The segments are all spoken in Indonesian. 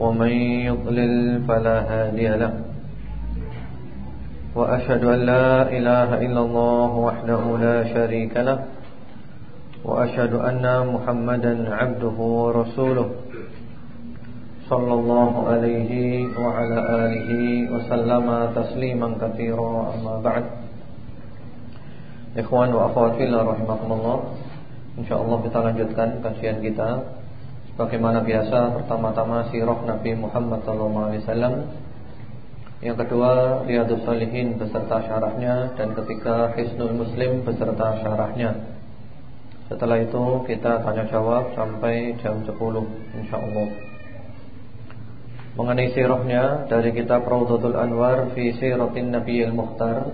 ومن يضلل فلا هادي له. وأشهد أن لا إله إلا الله وحده لا شريك له. وأشهد أن محمدا عبده ورسوله. صلى الله عليه وعلى آله وسلم تسليما كثيرا أما بعد. Ikhwan wa akhwat fillah rahimakumullah Insyaallah kita lanjutkan kajian kita Bagaimana biasa pertama-tama sirah Nabi Muhammad SAW Yang kedua Riyadus Salihin beserta syarahnya. Dan ketiga Hisnul Muslim beserta syarahnya. Setelah itu kita tanya jawab sampai jam 10 InsyaAllah. Mengenai sirahnya dari kitab Raudatul Anwar Fi Siratin Nabi Al-Mukhtar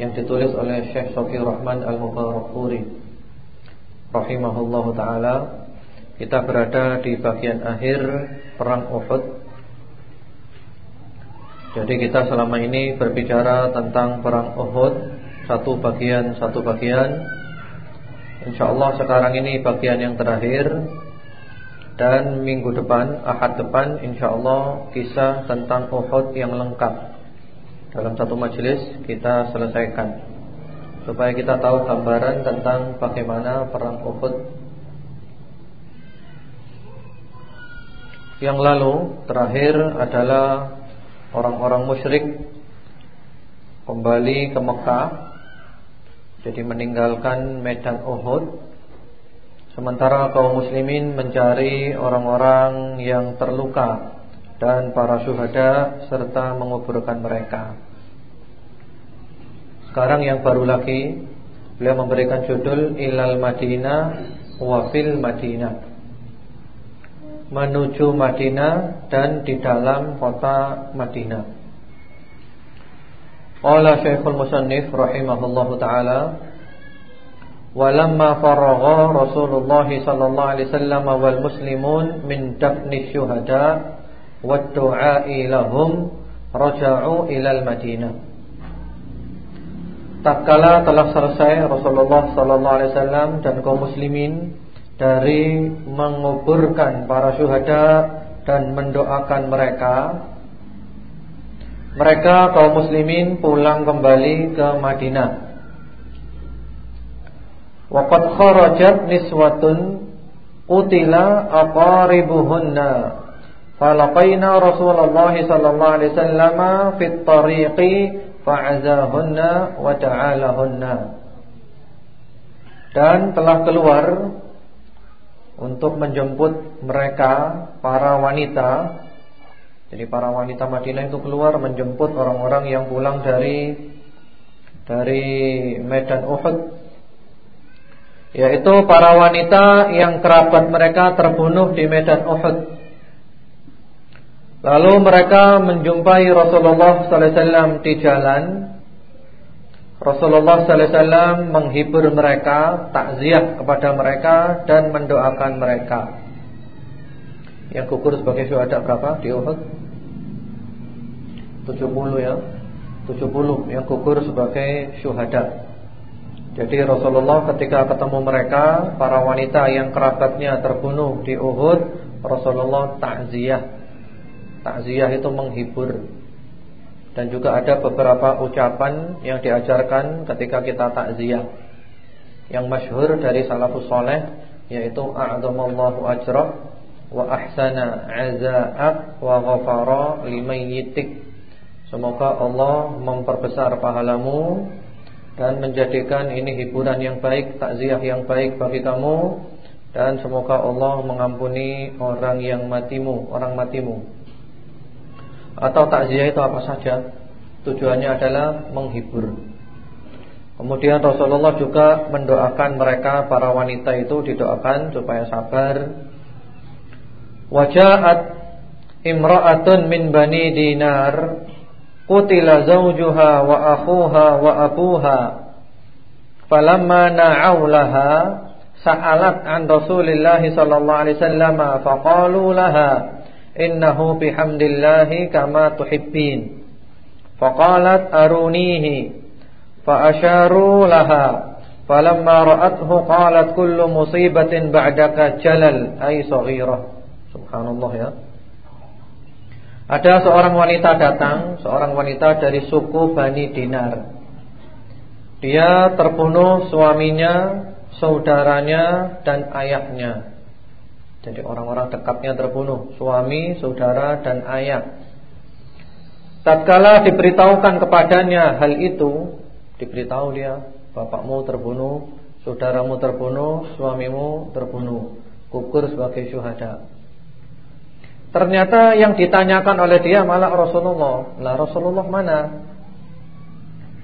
Yang ditulis oleh Syekh Sofi Rahman Al-Mubarakuri Rahimahullahu Ta'ala kita berada di bagian akhir perang Uhud. Jadi kita selama ini berbicara tentang perang Uhud satu bagian satu bagian. Insya Allah sekarang ini bagian yang terakhir dan minggu depan Ahad depan Insya Allah kisah tentang Uhud yang lengkap dalam satu majelis kita selesaikan supaya kita tahu gambaran tentang bagaimana perang Uhud Yang lalu terakhir adalah orang-orang musyrik kembali ke Mekah jadi meninggalkan medan Uhud sementara kaum muslimin mencari orang-orang yang terluka dan para syuhada serta menguburkan mereka. Sekarang yang baru lagi beliau memberikan judul Ilal Madinah wa fil Madinah menuju Madinah dan di dalam kota Madinah. Qala Syekhul Musannif rahimahullahu taala Walamma faragha Rasulullah sallallahu alaihi wasallam wal muslimun min dafni syuhada wad du'a'i lahum raja'u ila al-Madinah Tatkala telah selesai Rasulullah sallallahu alaihi wasallam dan kaum muslimin dari menguburkan para syuhada dan mendoakan mereka. Mereka kaum muslimin pulang kembali ke Madinah. Waqad kharajat niswatun utila aqaribuhunna. Falaqaina Rasulullah sallallahu alaihi wasallam fit tariqi fa'azahunna wa ta'alahunna. Dan telah keluar untuk menjemput mereka para wanita. Jadi para wanita Madinah itu keluar menjemput orang-orang yang pulang dari dari medan Uhud. Yaitu para wanita yang kerabat mereka terbunuh di medan Uhud. Lalu mereka menjumpai Rasulullah sallallahu alaihi wasallam di jalan Rasulullah wasallam menghibur mereka, takziah kepada mereka dan mendoakan mereka. Yang gugur sebagai syuhada berapa di Uhud? 70 ya. 70 yang gugur sebagai syuhada. Jadi Rasulullah ketika ketemu mereka, para wanita yang kerabatnya terbunuh di Uhud, Rasulullah takziah. Takziah itu menghibur dan juga ada beberapa ucapan yang diajarkan ketika kita takziah. Yang masyhur dari salafus soleh yaitu a'zamallahu ajra wa ahsana aza'ak wa ghafara limayyitik. Semoga Allah memperbesar pahalamu dan menjadikan ini hiburan yang baik, takziah yang baik bagi kamu dan semoga Allah mengampuni orang yang matimu, orang matimu atau takziah itu apa saja? Tujuannya adalah menghibur. Kemudian Rasulullah juga mendoakan mereka Para wanita itu didoakan supaya sabar. Wajahat imra'atun min bani dinar qutila zawjuha wa akhuha wa abuha. Falamma na'aulaha sa'alat an Rasulillah sallallahu alaihi wasallam faqalu laha innahu bihamdillahi kama tuhibbin faqalat arunihi fa asharu laha falamma ra'athu qalat kullu musibatin ba'daka jalal ay saghirah subhanallah ya ada seorang wanita datang, seorang wanita dari suku Bani Dinar. Dia terbunuh suaminya, saudaranya dan ayahnya. Jadi orang-orang dekatnya terbunuh, suami, saudara dan ayah. Tatkala diberitahukan kepadanya hal itu, diberitahu dia, bapakmu terbunuh, saudaramu terbunuh, suamimu terbunuh, gugur sebagai syuhada. Ternyata yang ditanyakan oleh dia malah Rasulullah. Lah Rasulullah mana?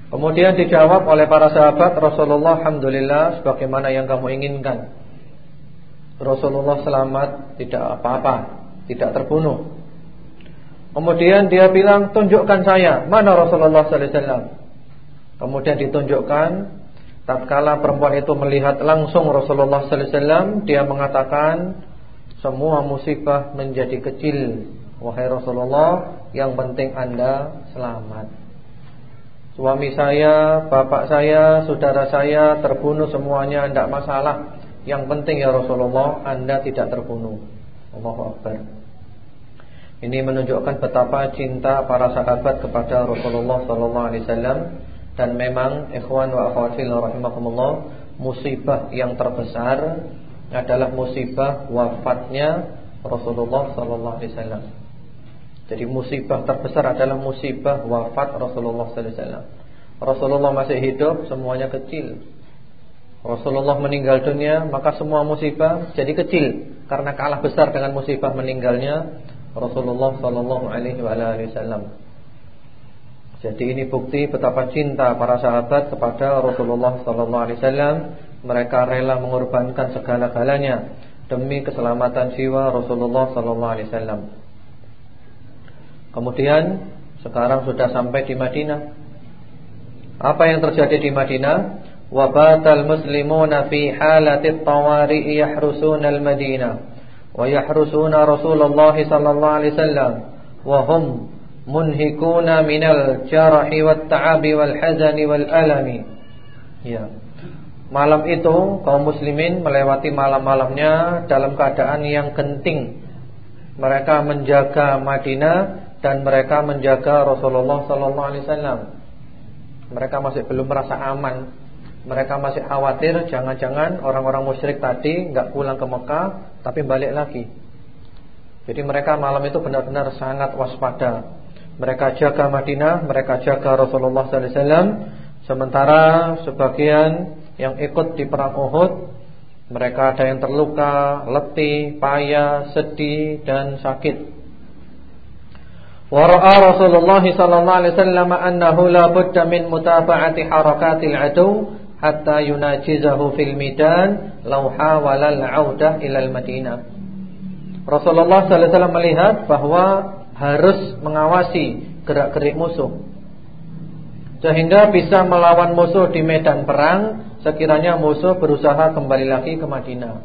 Kemudian dijawab oleh para sahabat Rasulullah Alhamdulillah sebagaimana yang kamu inginkan. Rasulullah selamat, tidak apa-apa, tidak terbunuh. Kemudian dia bilang, tunjukkan saya, mana Rasulullah sallallahu alaihi wasallam. Kemudian ditunjukkan tatkala perempuan itu melihat langsung Rasulullah sallallahu alaihi wasallam, dia mengatakan, semua musibah menjadi kecil Wahai Rasulullah Yang penting anda selamat Suami saya, bapak saya, saudara saya Terbunuh semuanya tidak masalah Yang penting ya Rasulullah Anda tidak terbunuh Allahu Akbar Ini menunjukkan betapa cinta para sahabat kepada Rasulullah Sallallahu Alaihi Wasallam dan memang ikhwan wa akhwati rahimakumullah musibah yang terbesar adalah musibah wafatnya Rasulullah sallallahu alaihi wasallam. Jadi musibah terbesar adalah musibah wafat Rasulullah sallallahu alaihi wasallam. Rasulullah masih hidup semuanya kecil. Rasulullah meninggal dunia maka semua musibah jadi kecil karena kalah besar dengan musibah meninggalnya Rasulullah sallallahu alaihi wasallam. Jadi ini bukti betapa cinta para sahabat kepada Rasulullah sallallahu alaihi wasallam mereka rela mengorbankan segala-galanya demi keselamatan jiwa Rasulullah sallallahu alaihi wasallam. Kemudian sekarang sudah sampai di Madinah. Apa yang terjadi di Madinah? Halati tawari'i yahrusuna al-Madinah wa yahrusuna Rasulullah sallallahu alaihi wasallam wa hum munhikuna minal jarahi wat ta'abi wal hazani wal alami. Ya. Malam itu kaum muslimin melewati malam-malamnya dalam keadaan yang genting. Mereka menjaga Madinah dan mereka menjaga Rasulullah sallallahu alaihi wasallam. Mereka masih belum merasa aman. Mereka masih khawatir jangan-jangan orang-orang musyrik tadi enggak pulang ke Mekah tapi balik lagi. Jadi mereka malam itu benar-benar sangat waspada. Mereka jaga Madinah, mereka jaga Rasulullah sallallahu alaihi wasallam sementara sebagian yang ikut di perang Uhud mereka ada yang terluka, letih, payah, sedih dan sakit. Wa ra'a Rasulullah sallallahu alaihi wasallam annahu la min mutaba'ati harakatil adu hatta yunajizahu fil midan law hawala al-'audah ila al-Madinah. Rasulullah sallallahu alaihi wasallam melihat bahwa harus mengawasi gerak-gerik musuh sehingga bisa melawan musuh di medan perang sekiranya musuh berusaha kembali lagi ke Madinah.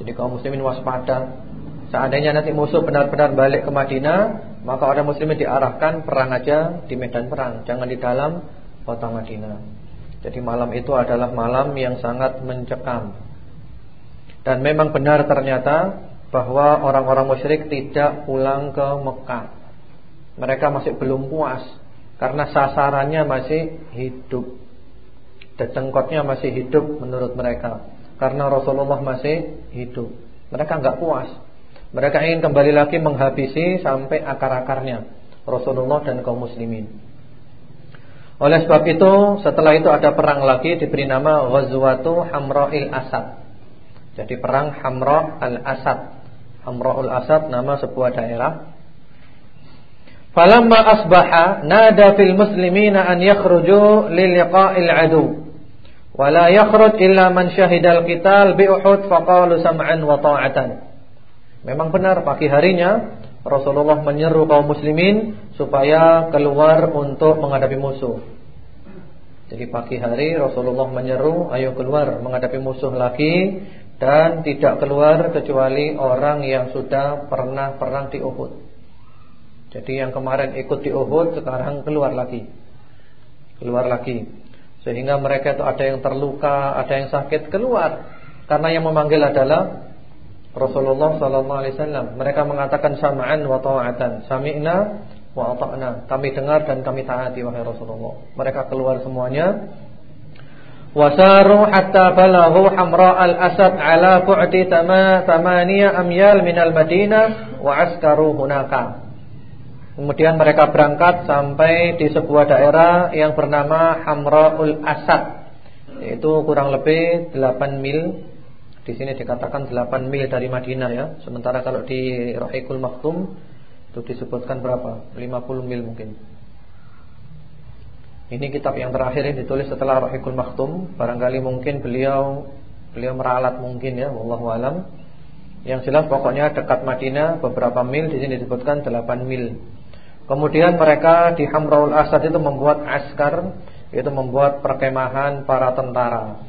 Jadi kaum muslimin waspada. Seandainya nanti musuh benar-benar balik ke Madinah, maka orang muslimin diarahkan perang aja di medan perang, jangan di dalam kota Madinah. Jadi malam itu adalah malam yang sangat mencekam. Dan memang benar ternyata bahwa orang-orang musyrik tidak pulang ke Mekah. Mereka masih belum puas karena sasarannya masih hidup. Detengkotnya masih hidup menurut mereka Karena Rasulullah masih hidup Mereka enggak puas Mereka ingin kembali lagi menghabisi Sampai akar-akarnya Rasulullah dan kaum muslimin Oleh sebab itu Setelah itu ada perang lagi Diberi nama Ghazwatu Hamra'il Asad. Jadi perang Hamra' al-Asad Hamra'ul Asad Nama sebuah daerah. Falamma asbaha nada fil muslimina an yakhruju lil liqa'il adu. Wala yakhruj illa man syahidal qital bi Uhud faqalu sam'an wa ta'atan. Memang benar pagi harinya Rasulullah menyeru kaum muslimin supaya keluar untuk menghadapi musuh. Jadi pagi hari Rasulullah menyeru ayo keluar menghadapi musuh lagi dan tidak keluar kecuali orang yang sudah pernah perang di Uhud. Jadi yang kemarin ikut di Uhud sekarang keluar lagi. Keluar lagi. Sehingga mereka itu ada yang terluka, ada yang sakit keluar. Karena yang memanggil adalah Rasulullah sallallahu alaihi wasallam. Mereka mengatakan sam'an wa ta'atan. Sami'na wa ata'na. Kami dengar dan kami taati wahai Rasulullah. Mereka keluar semuanya. Wasaru hatta balaghu hamra al-asad ala bu'di tama thamaniya amyal minal Madinah wa askaru hunaka. Kemudian mereka berangkat sampai di sebuah daerah yang bernama Hamraul Asad. Yaitu kurang lebih 8 mil di sini dikatakan 8 mil dari Madinah ya. Sementara kalau di Rahikul Maktum itu disebutkan berapa? 50 mil mungkin. Ini kitab yang terakhir yang ditulis setelah Rahikul Maktum. Barangkali mungkin beliau beliau meralat mungkin ya, wallahu alam. Yang jelas pokoknya dekat Madinah beberapa mil di sini disebutkan 8 mil. Kemudian mereka di Hamraul Asad itu membuat askar, itu membuat perkemahan para tentara.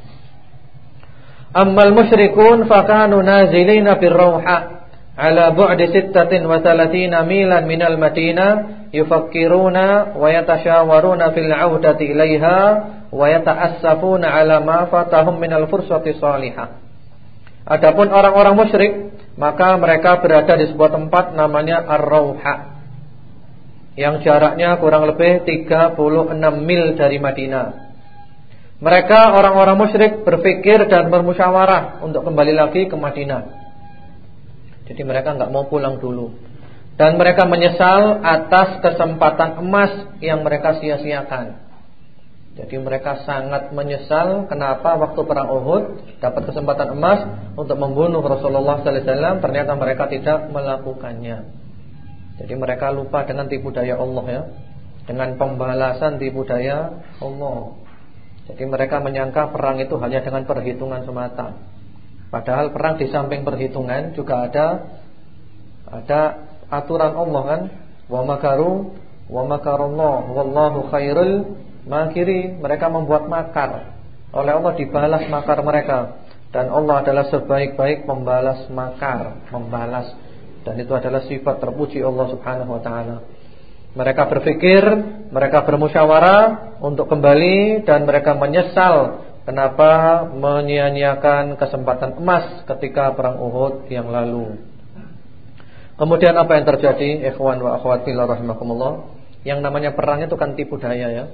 Ammal musyrikun fakanu nazilina fir rawha ala bu'di 36 milan minal Madinah yufakkiruna wa yatashawaruna fil 'audati ilaiha wa yata'assafuna ala ma fatahum minal fursati salihah. Adapun orang-orang musyrik maka mereka berada di sebuah tempat namanya Ar-Rauha yang jaraknya kurang lebih 36 mil dari Madinah. Mereka orang-orang musyrik berpikir dan bermusyawarah untuk kembali lagi ke Madinah. Jadi mereka nggak mau pulang dulu. Dan mereka menyesal atas kesempatan emas yang mereka sia-siakan. Jadi mereka sangat menyesal kenapa waktu perang Uhud dapat kesempatan emas untuk membunuh Rasulullah sallallahu alaihi wasallam ternyata mereka tidak melakukannya. Jadi mereka lupa dengan tipu daya Allah ya. Dengan pembalasan tipu daya Allah. Jadi mereka menyangka perang itu hanya dengan perhitungan semata. Padahal perang di samping perhitungan juga ada ada aturan Allah kan. Wa makaru wa makarullah wallahu khairul makiri. Mereka membuat makar. Oleh Allah dibalas makar mereka dan Allah adalah sebaik-baik pembalas makar, membalas dan itu adalah sifat terpuji Allah Subhanahu wa taala. Mereka berpikir, mereka bermusyawarah untuk kembali dan mereka menyesal kenapa menyia-nyiakan kesempatan emas ketika perang Uhud yang lalu. Kemudian apa yang terjadi? Ikhwan wa akhwat fillah rahimakumullah. Yang namanya perang itu kan tipu daya ya.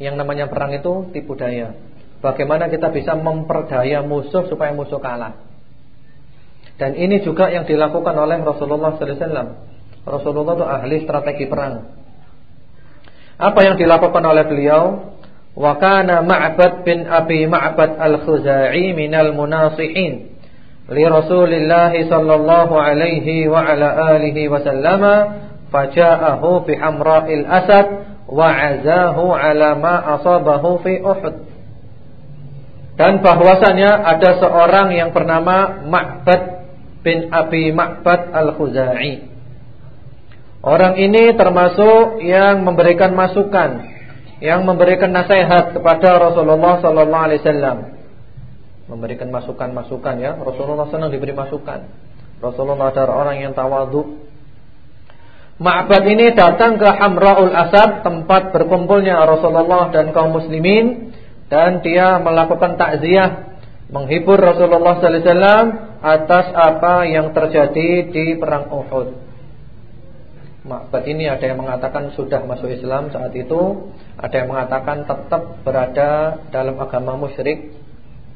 Yang namanya perang itu tipu daya. Bagaimana kita bisa memperdaya musuh supaya musuh kalah. Dan ini juga yang dilakukan oleh Rasulullah sallallahu alaihi wasallam. Rasulullah itu ahli strategi perang. Apa yang dilakukan oleh beliau? Wa kana Ma'bad bin Abi Ma'bad al-Khuzai minal munasihin li Rasulillah sallallahu alaihi wa ala alihi wa sallama faja'ahu fi hamra'il asad wa 'azahu ala ma asabahu fi Uhud. Dan bahwasanya ada seorang yang bernama Ma'bad bin Abi Ma'bad al-Khuzai Orang ini termasuk yang memberikan masukan, yang memberikan nasihat kepada Rasulullah sallallahu alaihi wasallam. Memberikan masukan-masukan ya. Rasulullah senang diberi masukan. Rasulullah adalah orang yang tawadhu. Ma'bad ini datang ke Hamraul Asad, tempat berkumpulnya Rasulullah dan kaum muslimin dan dia melakukan takziah menghibur Rasulullah sallallahu alaihi wasallam atas apa yang terjadi di perang Uhud. Ma'bad ini ada yang mengatakan sudah masuk Islam saat itu, ada yang mengatakan tetap berada dalam agama musyrik,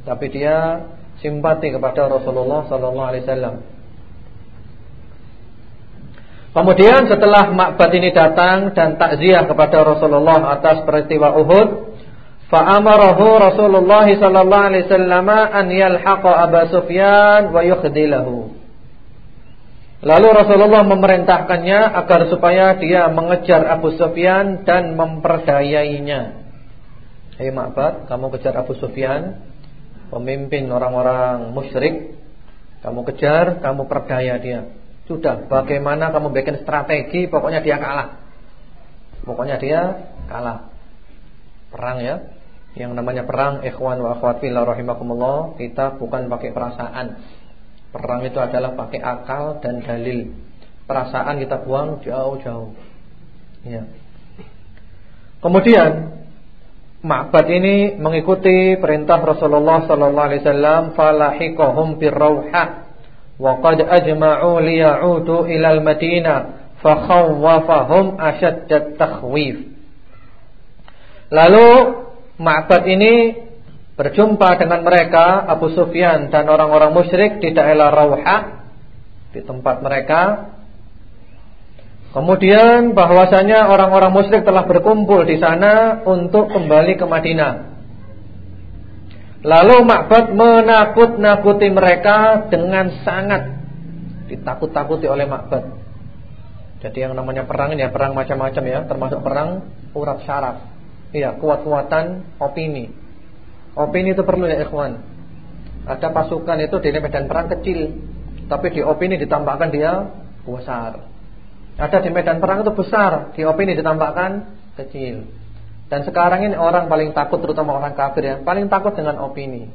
tapi dia simpati kepada Rasulullah sallallahu alaihi wasallam. Kemudian setelah Ma'bad ini datang dan takziah kepada Rasulullah atas peristiwa Uhud, fa'amarahu Rasulullah sallallahu alaihi wasallam an yalhaqa Abu Sufyan wa yukhdilahu. Lalu Rasulullah memerintahkannya agar supaya dia mengejar Abu Sufyan dan memperdayainya. Hei Ma'bad, kamu kejar Abu Sufyan, pemimpin orang-orang musyrik. Kamu kejar, kamu perdaya dia. Sudah, bagaimana kamu bikin strategi, pokoknya dia kalah. Pokoknya dia kalah. Perang ya. Yang namanya perang ikhwan wa akhwat fillah rahimakumullah, kita bukan pakai perasaan. Perang itu adalah pakai akal dan dalil. Perasaan kita buang jauh-jauh. Ya. Kemudian Ma'bad ini mengikuti perintah Rasulullah sallallahu alaihi wasallam falahiqahum birrauha wa qad ajma'u liya'udu ila al-Madinah fakhawwafahum ashaddat takhwif. Lalu Ma'bad ini berjumpa dengan mereka Abu Sufyan dan orang-orang musyrik di daerah Rauha di tempat mereka. Kemudian bahwasanya orang-orang musyrik telah berkumpul di sana untuk kembali ke Madinah. Lalu Ma'bad menakut-nakuti mereka dengan sangat ditakut-takuti oleh Ma'bad. Jadi yang namanya perang ya perang macam-macam ya, termasuk perang urat syaraf. Iya, kuat-kuatan opini. Opini itu perlu ya ikhwan. Ada pasukan itu di medan perang kecil, tapi di opini ditambahkan dia besar. Ada di medan perang itu besar, di opini ditambahkan kecil. Dan sekarang ini orang paling takut terutama orang kafir ya, paling takut dengan opini.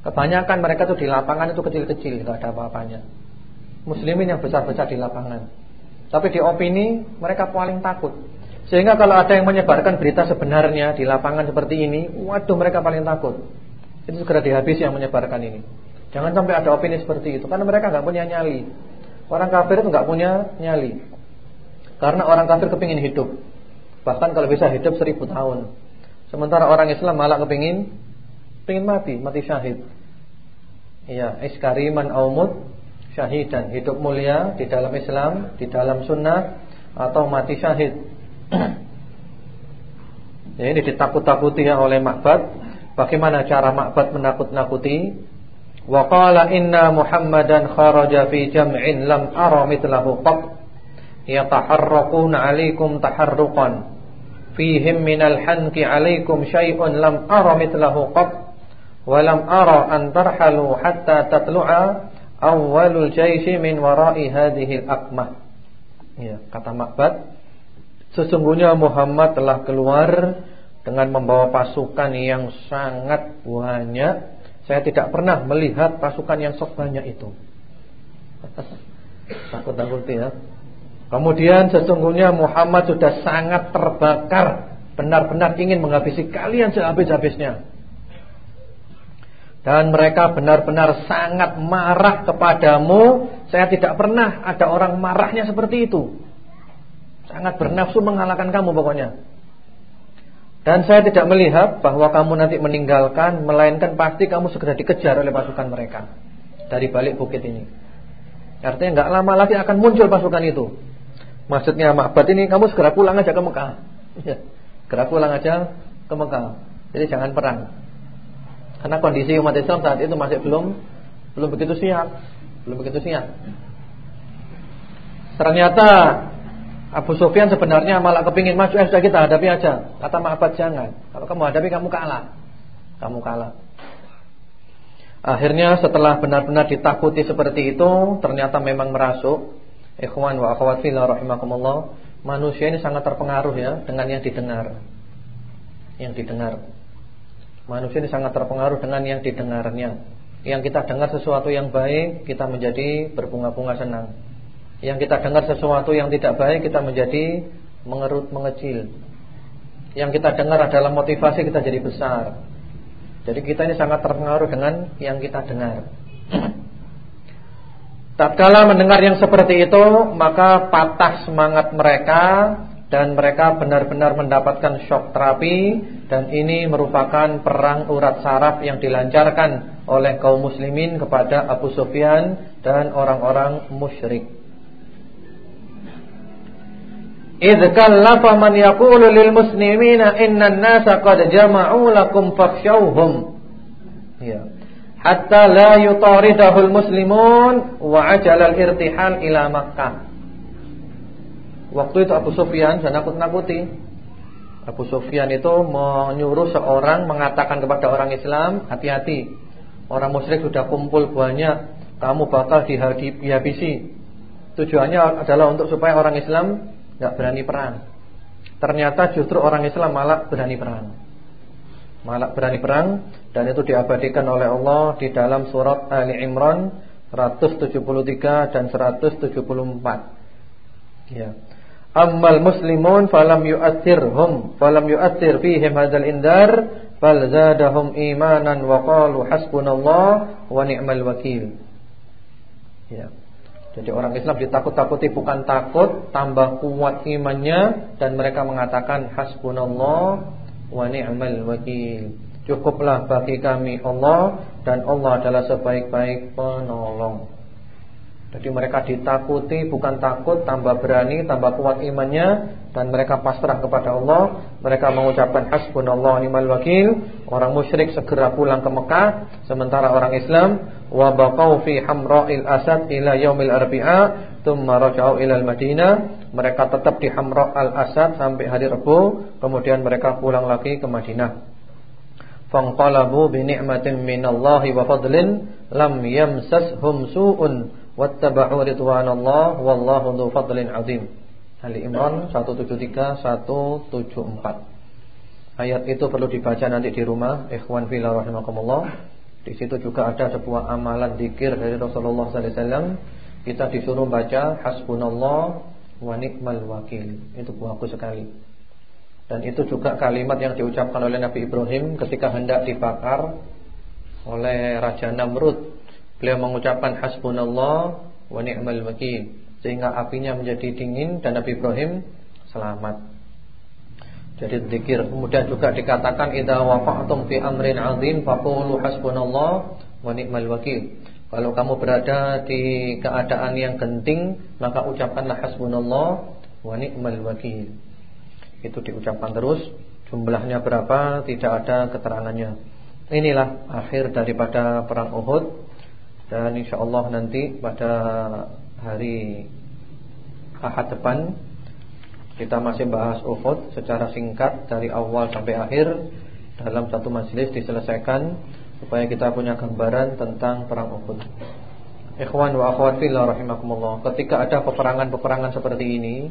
Kebanyakan mereka tuh di lapangan itu kecil-kecil, enggak ada apa-apanya. Muslimin yang besar-besar di lapangan. Tapi di opini mereka paling takut. Sehingga kalau ada yang menyebarkan berita sebenarnya di lapangan seperti ini, waduh mereka paling takut. Itu segera dihabisi yang menyebarkan ini. Jangan sampai ada opini seperti itu, karena mereka nggak punya nyali. Orang kafir itu nggak punya nyali, karena orang kafir kepingin hidup. Bahkan kalau bisa hidup seribu tahun. Sementara orang Islam malah kepingin, kepingin mati, mati syahid. Iya, iskariman aumut syahidan, hidup mulia di dalam Islam, di dalam sunnah atau mati syahid ya, ini ditakut-takuti ya oleh Ma'bad. Bagaimana cara Ma'bad menakut-nakuti? Wa qala inna Muhammadan kharaja fi jam'in lam ara mithlahu qat yataharraquna 'alaikum taharruqan fihim minal hanki 'alaikum syai'un lam ara mithlahu qat wa lam ara an tarhalu hatta tatlu'a awwalul jaisi min wara'i hadhihi al-aqmah. Ya, kata Ma'bad Sesungguhnya Muhammad telah keluar dengan membawa pasukan yang sangat banyak. Saya tidak pernah melihat pasukan yang sebanyak itu. Takut-takut ya. Kemudian sesungguhnya Muhammad sudah sangat terbakar, benar-benar ingin menghabisi kalian sehabis-habisnya. Dan mereka benar-benar sangat marah kepadamu. Saya tidak pernah ada orang marahnya seperti itu. Sangat bernafsu mengalahkan kamu pokoknya. Dan saya tidak melihat bahwa kamu nanti meninggalkan Melainkan pasti kamu segera dikejar oleh pasukan mereka Dari balik bukit ini. Artinya nggak lama lagi akan muncul pasukan itu. Maksudnya Ma'bad ini kamu segera pulang aja ke Mekah. Ya, Segera pulang aja ke Mekah. Jadi jangan perang. Karena kondisi umat Islam saat itu masih belum Belum begitu siap Belum begitu siap. Ternyata Abu Sufyan sebenarnya malah kepingin maju eh sudah kita hadapi aja. Kata Ma'bad jangan. Kalau kamu hadapi kamu kalah. Kamu kalah. Akhirnya setelah benar-benar ditakuti seperti itu, ternyata memang merasuk. Ikhwan wa akhwat fillah rahimakumullah. Manusia ini sangat terpengaruh ya dengan yang didengar. Yang didengar. Manusia ini sangat terpengaruh dengan yang didengarnya. Yang kita dengar sesuatu yang baik, kita menjadi berbunga-bunga senang. Yang kita dengar sesuatu yang tidak baik kita menjadi mengerut mengecil. Yang kita dengar adalah motivasi kita jadi besar. Jadi kita ini sangat terpengaruh dengan yang kita dengar. Tatkala mendengar yang seperti itu, maka patah semangat mereka dan mereka benar-benar mendapatkan shock terapi dan ini merupakan perang urat saraf yang dilancarkan oleh kaum muslimin kepada Abu Sufyan dan orang-orang musyrik. Idh kallafa man yaqulu lil muslimina inna an-nasa qad jama'u lakum fakhshawhum. Ya. Hatta la yutaridahul muslimun wa ajala al-irtihal ila Makkah. Waktu itu Abu Sufyan saya nakut-nakuti. Abu Sufyan itu menyuruh seorang mengatakan kepada orang Islam, hati-hati. Orang musyrik sudah kumpul banyak, kamu bakal dihabisi Tujuannya adalah untuk supaya orang Islam nggak berani perang. Ternyata justru orang Islam malah berani perang. Malah berani perang dan itu diabadikan oleh Allah di dalam surat Ali Imran 173 dan 174. Ya. Ammal muslimun falam yu'athirhum falam yu'athir fihim hadzal indar bal zadahum imanan wa qalu hasbunallah wa ni'mal wakil. Ya. Jadi orang Islam ditakut-takuti bukan takut, tambah kuat imannya dan mereka mengatakan hasbunallah wa ni'mal wakil. Cukuplah bagi kami Allah dan Allah adalah sebaik-baik penolong. Jadi mereka ditakuti bukan takut tambah berani tambah kuat imannya dan mereka pasrah kepada Allah. Mereka mengucapkan hasbunallah ni'mal wakil. Orang musyrik segera pulang ke Mekah sementara orang Islam wa baqau fi hamra'il asad ila yaumil arbi'a thumma raja'u ila al-Madinah. Mereka tetap di Hamra' al-Asad sampai hari Rabu, kemudian mereka pulang lagi ke Madinah. Fanqalabu bi ni'matin minallahi wa fadlin lam yamsashum su'un wattaba'u ridwanallah wallahu dzu fadlin azim. Ali Imran 173 174. Ayat itu perlu dibaca nanti di rumah, ikhwan fillah rahimakumullah. Di situ juga ada sebuah amalan zikir dari Rasulullah sallallahu alaihi wasallam. Kita disuruh baca hasbunallah wa ni'mal wakil. Itu bagus sekali. Dan itu juga kalimat yang diucapkan oleh Nabi Ibrahim ketika hendak dibakar oleh Raja Namrud Beliau mengucapkan hasbunallah wa ni'mal wakil sehingga apinya menjadi dingin dan Nabi Ibrahim selamat. Jadi zikir. Kemudian juga dikatakan idza waqa'tum fi amrin 'azim faqulu hasbunallah wa ni'mal wakil. Kalau kamu berada di keadaan yang genting, maka ucapkanlah hasbunallah wa ni'mal wakil. Itu diucapkan terus. Jumlahnya berapa tidak ada keterangannya. Inilah akhir daripada perang Uhud. Dan insya Allah nanti pada hari Ahad depan Kita masih bahas Uhud secara singkat Dari awal sampai akhir. Dalam satu majelis diselesaikan Supaya kita punya gambaran tentang perang Uhud. Ikhwan wa akhwat fillah rahimakumullah Ketika ada peperangan-peperangan seperti ini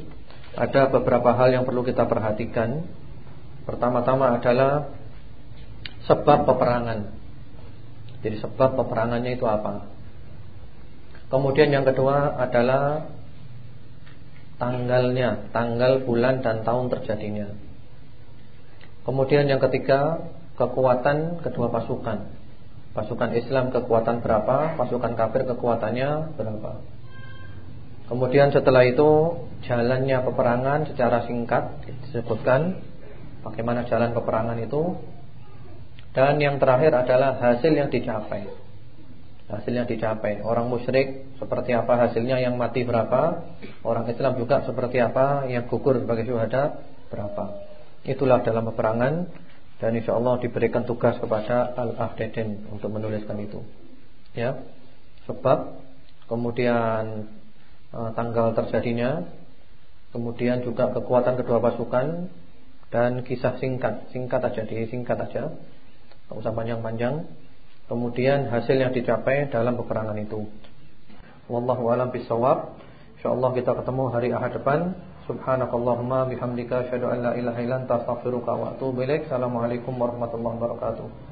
Ada beberapa hal yang perlu kita perhatikan. Pertama-tama adalah Sebab peperangan jadi sebab peperangannya itu apa? Kemudian yang kedua adalah tanggalnya, tanggal, bulan dan tahun terjadinya. Kemudian yang ketiga, kekuatan kedua pasukan. Pasukan Islam kekuatan berapa, pasukan kafir kekuatannya berapa. Kemudian setelah itu jalannya peperangan secara singkat disebutkan bagaimana jalan peperangan itu dan yang terakhir adalah hasil yang dicapai. Hasil yang dicapai. Orang musyrik seperti apa hasilnya yang mati berapa? Orang Islam juga seperti apa yang gugur sebagai syuhada berapa? Itulah dalam peperangan dan insya Allah diberikan tugas kepada Al-Ahdedin untuk menuliskan itu. Ya. Sebab kemudian uh, tanggal terjadinya, kemudian juga kekuatan kedua pasukan dan kisah singkat, singkat aja, singkat aja Tak usah panjang-panjang. Kemudian hasil yang dicapai dalam peperangan itu. Wallahu a'lam bishawab. Insyaallah kita ketemu hari Ahad depan. Subhanakallahumma bihamdika asyhadu an la ilaha illa anta astaghfiruka wa atubu ilaik. Assalamualaikum warahmatullahi wabarakatuh.